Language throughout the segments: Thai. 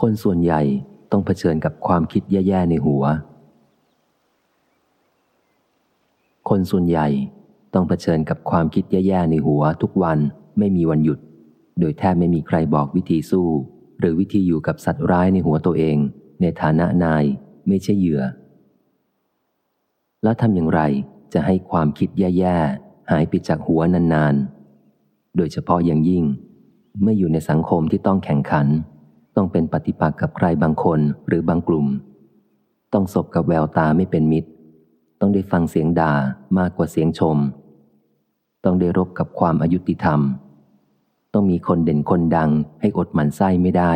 คนส่วนใหญ่ต้องเผชิญกับความคิดแย่ ๆ ในหัว คนส่วนใหญ่ต้องเผชิญกับความคิดแย่ ๆ ในหัวทุกวันไม่มีวันหยุด โดยแทบไม่มีใครบอกวิธีสู้ หรือวิธีอยู่กับสัตว์ร้ายในหัวตัวเอง ในฐานะนายไม่ใช่เหยื่อ แล้วทำอย่างไรจะให้ความคิดแย่ๆหายไปจากหัวนานๆ โดยเฉพาะอย่างยิ่ง เมื่ออยู่ในสังคมที่ต้องแข่งขัน ต้องเป็นปฏิปักษ์กับใครบางคนหรือบางกลุ่ม ต้องสบกับแววตาไม่เป็นมิตร ต้องได้ฟังเสียงด่ามากกว่าเสียงชม ต้องได้รบกับความอายุติธรรม ต้องมีคนเด่นคนดังให้อดหมันไส้ไม่ได้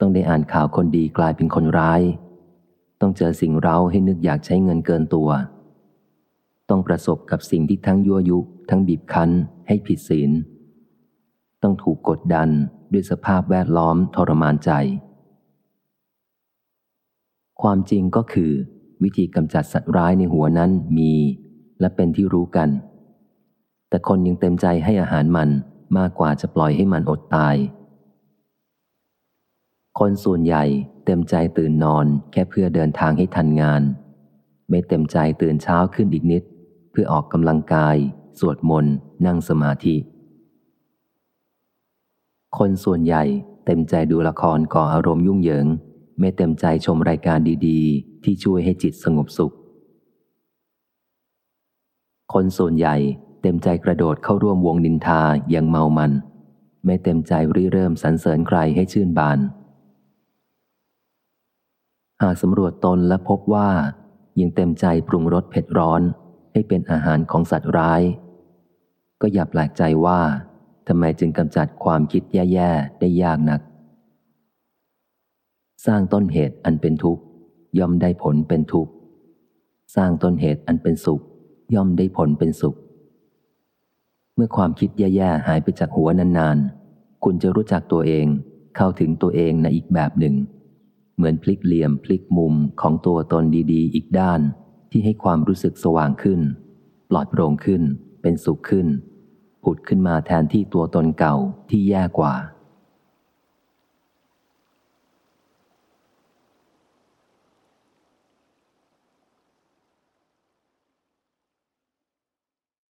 ต้องได้อ่านข่าวคนดีกลายเป็นคนร้าย ต้องเจอสิ่งเร้าให้นึกอยากใช้เงินเกินตัว ต้องประสบกับสิ่งที่ทั้งยั่วยุ ทั้งบีบคั้นให้ผิดศีลต้องถูกกดดัน ด้วยสภาพแวดล้อมทรมานใจ ความจริงก็คือ วิธีกำจัดสัตว์ร้ายในหัวนั้นมี และเป็นที่รู้กัน แต่คนยังเต็มใจให้อาหารมันมากกว่าจะปล่อยให้มันอดตาย คนส่วนใหญ่เต็มใจตื่นนอนแค่เพื่อเดินทางให้ทันงาน ไม่เต็มใจตื่นเช้าขึ้นอีกนิด เพื่อออกกำลังกาย สวดมนต์นั่งสมาธิ คนส่วนใหญ่เต็มใจดูละครก่ออารมณ์ยุ่งเหยิง ไม่เต็มใจชมรายการดีๆ ที่ช่วยให้จิตสงบสุข คนส่วนใหญ่เต็มใจกระโดดเข้าร่วมวงนินทาอย่างเมามัน ไม่เต็มใจริเริ่มสรรเสริญใครให้ชื่นบาน หากสำรวจตนและพบว่ายังเต็มใจปรุงรสเผ็ดร้อนให้เป็นอาหารของสัตว์ร้าย ก็อย่าแปลกใจว่า ทำไมจึงกำจัดความคิดแย่ๆ ได้ยากนัก สร้างต้นเหตุอันเป็นทุกข์ย่อมได้ผลเป็นทุกข์สร้างต้นเหตุอันเป็นสุข ย่อมได้ผลเป็นสุข เมื่อความคิดแย่ๆ หายไปจากหัวนานๆ คุณจะรู้จักตัวเองเข้าถึงตัวเองในอีกแบบหนึ่ง เหมือนพลิกเหลี่ยมพลิกมุมของตัวตนดีๆ อีกด้านที่ให้ความรู้สึกสว่างขึ้น ปลอดโปร่งขึ้น เป็นสุขขึ้น ผุดขึ้นมาแทนที่ตัวตนเก่าที่แย่กว่า